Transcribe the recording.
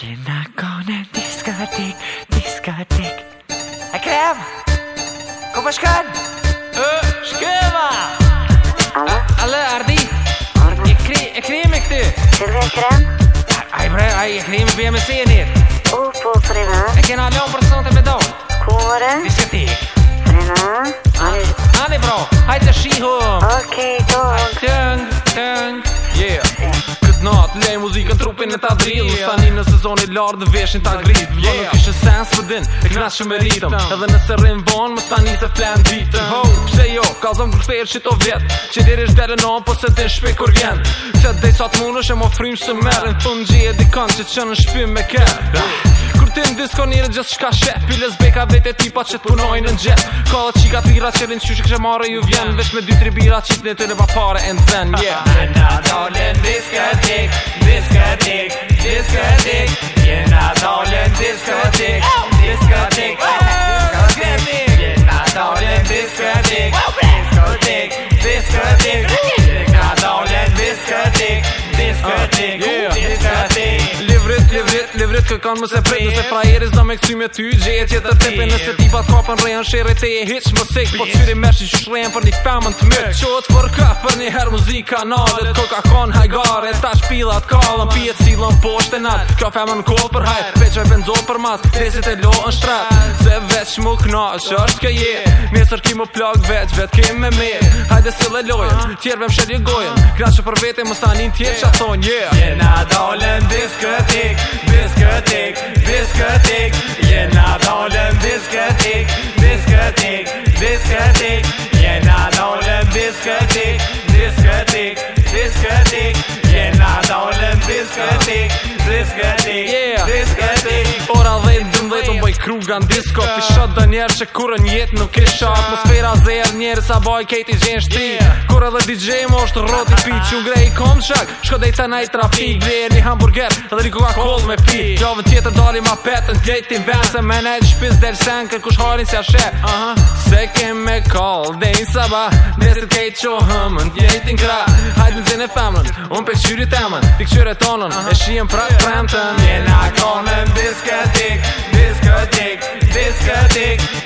je naar konen. Discotheek, discotheek. Hey Krem, kom eens Eh, schema. Alle ah, Ardi. Ik kreeg, ik kreeg me te. Silvia Krem? Hij brengt, hij kreeg me bij mijn zin hier. Ik ken al een persoon Koren? Discotheek. Prima. Anne bro, hij is een Oké, toch. Tung, tung, yeah. Lej muzikën trupin e ta drill yeah. Stani në sezonit lartë dhe veshin ta grit Vë yeah. nuk ishe sens për din, e knashe me ritëm Edhe nëse rrim vonë, më stani se flen Ka kalzëm vërtër që të vjetë Që diri shberë në anë, po se din shpi kur vjenë Se dhej sa të munësh e më frimë së merë Në fund gjie di kanë që që në shpi me kërë Kur ti në disko njëre gjithë shka shet Piles beka vete tipa që të punojnë në gjithë Ka dhe i ka tira që rinë që që kështë marë ju vjenë Vesh me dy tri bira që të në të në papare e në zenë Në në dollën diskotik, diskotik, diskotik Në në diskotik, diskotik nigga. Yeah. Lëtë kë kanë mëse prejnë Nëse frajeris në me kësy me ty Gjeje tjetër tepe Nëse tipa të kapën rejën Shere te e hitch më sejt Po të syri mërë që që shrejnë Për një femën të mërë Qotë për ka Për një herë muzikë kanalet Koka ka konë hajgare Ta shpilat kalën Pijet si lën poshtë të natë Kjo femën ko për haj Peqve benzo për mat Resit e lo në shtrat Se veç mu kna është kë je Mesër ki mu plak veç Vet kemë me me discothèque, discothèque, discothèque. Viens dans le discothèque, discothèque, discothèque. not dans le discothèque, discothèque. Krugan Disco Ti shot dhe njerë që kurë njetë nuk isha Atmosfera zerë njerë sa boj kejti gjenë shti Kur edhe DJ mo është rot i pit Qun grej i kom shak Shko dejtë të i trafik Dhe një hamburger Dhe një koka kol me pi Gjovën tjetër dali ma petën Djejti vënë se me nejtë shpiz Del shenë kush harin si a shep Se kem me kol dhe i saba Nesit kejtë që hëmën Djejti në kra Hajtë në zinë femën Un pe qyri temën Ti këqyre tonën E shien prak premten Jena kon në diskotik discotheque